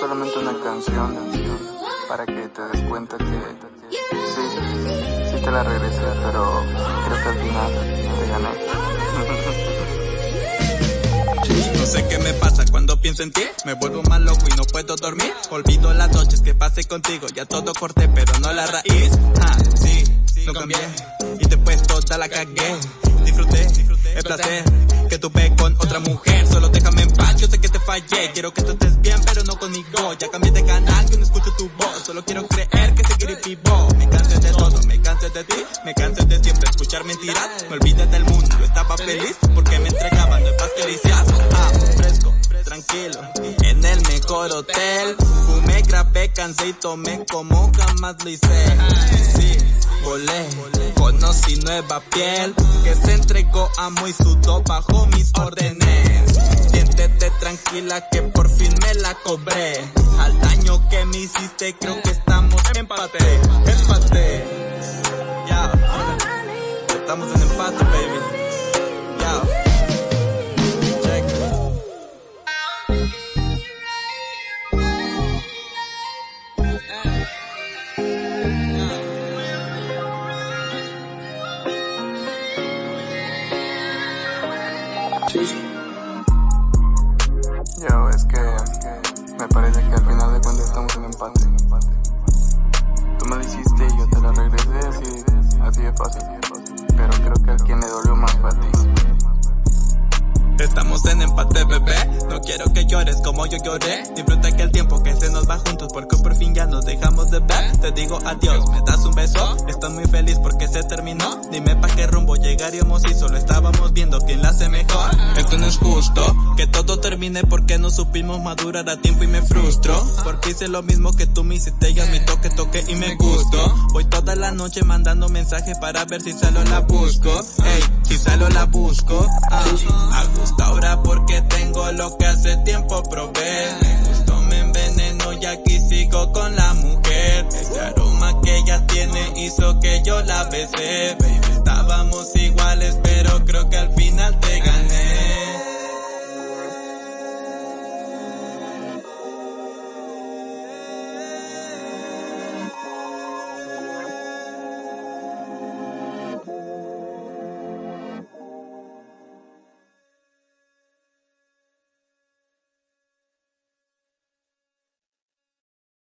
solamente una canción para que te des cuenta que sí, sí te la regresé, pero creo que al final te gané. No sé qué me pasa cuando pienso en ti, me vuelvo más loco y no puedo dormir. Olvido las noches que pasé contigo, ya todo corté, pero no la raíz. Ah, sí, no cambié y después toda la cagué. Disfruté el placer que tuve con otra mujer. Solo déjame en paz, yo sé que te fallé. Quiero que tú estés bien, pero no conmigo. Ya cambié de canal, que no escucho tu voz. Solo quiero creer que seguiré vivo. Me cansé de todo, me cansé de ti, me cansé de siempre escuchar mentiras. Me olvidé del mundo, yo estaba feliz porque me entregaban nuevas caricias. Ah, fresco, tranquilo, en el mejor hotel. Fumé, grabé, cansé y tomé como jamás lo. Sí, volé, conocí nueva piel que se entregó a muy sudo bajo mis órdenes. Siéntete tranquila que por fin me la cobré. Al daño que me hiciste creo que estamos en empate, empate. Ya, estamos en empate, baby. Yo, como yo lloré. Disfruta que el tiempo que se nos va juntos porque por fin ya nos dejamos de ver. Te digo adiós, me das un beso. Estoy muy feliz porque se terminó. Dime pa' qué rumbo llegaríamos y solo estábamos viendo quién la hace mejor. Esto no es justo, que todo termine porque no supimos madurar a tiempo y me frustro. Porque hice lo mismo que tú me hiciste y a mi toque toque y me gustó. Voy toda la noche mandando mensajes para ver si solo la busco. Ey, si solo la busco. Ah, con la mujer. Ese aroma que ella tiene hizo que yo la besé. Baby, estábamos iguales, pero creo que al final te gané.